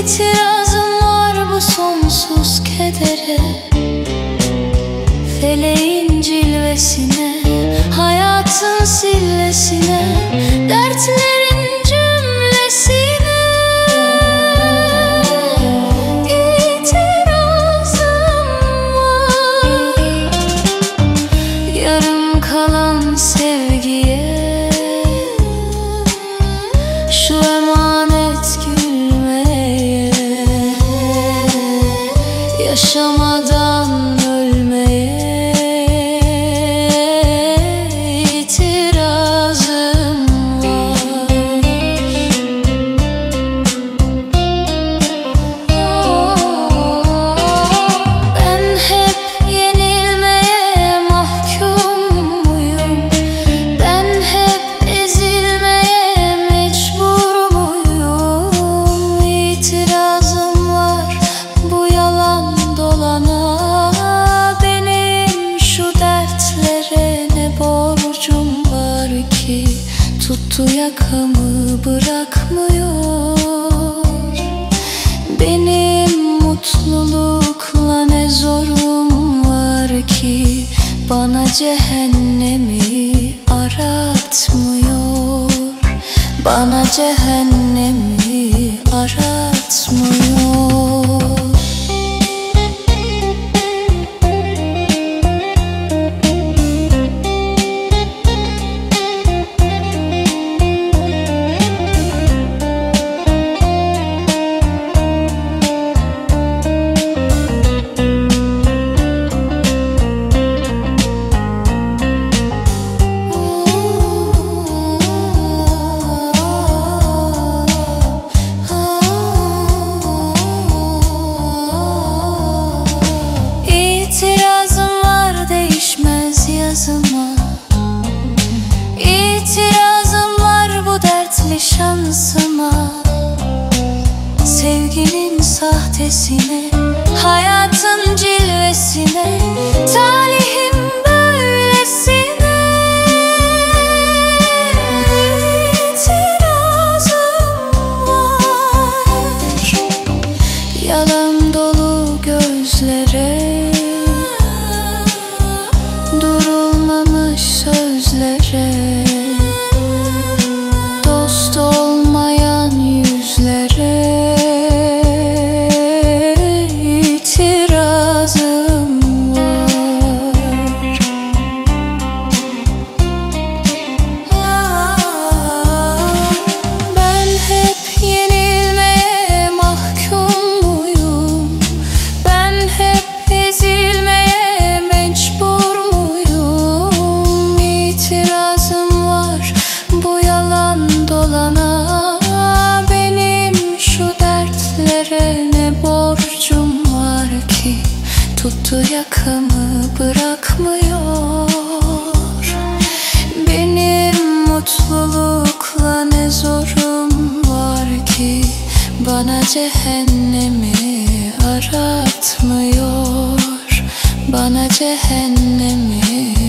İtirazım var bu sonsuz kedere. Feleğin cilvesine Hayatın sillesine Dertlerin Tuttu yakamı bırakmıyor. Benim mutlulukla ne zorum var ki? Bana cehennemi aratmıyor. Bana cehennemi sahtesine Hayatın cilvesine Talihim böylesine. İtirazım var. Yalan Tuttu yakamı bırakmıyor. Benim mutlulukla ne zorum var ki? Bana cehennemi aratmıyor. Bana cehennemi